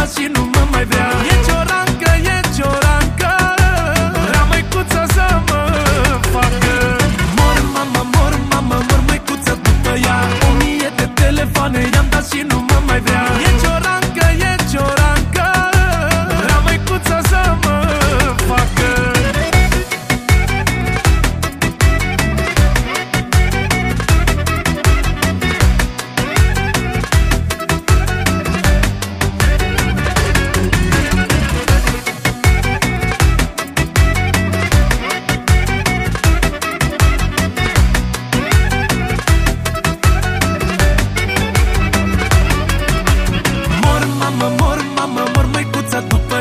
mea și nu mă mai vrea. E ciorancă, e ciorancă. Vrea măicuța să mă facă. Mor, mama, mor, mama, mor măicuța după ea. O mie de telefoane i-am dat și nu mă mai vrea. E ciorancă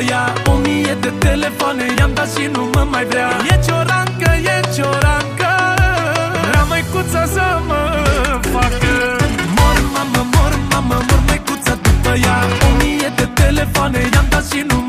ea. O mie de telefoane i-am dat și nu mă mai vrea. E ciorancă, e ciorancă. Vrea măicuța să mă facă. Mor, mamă, mor, mamă, mor măicuța după ea. O mie de telefoane i-am dat și nu mă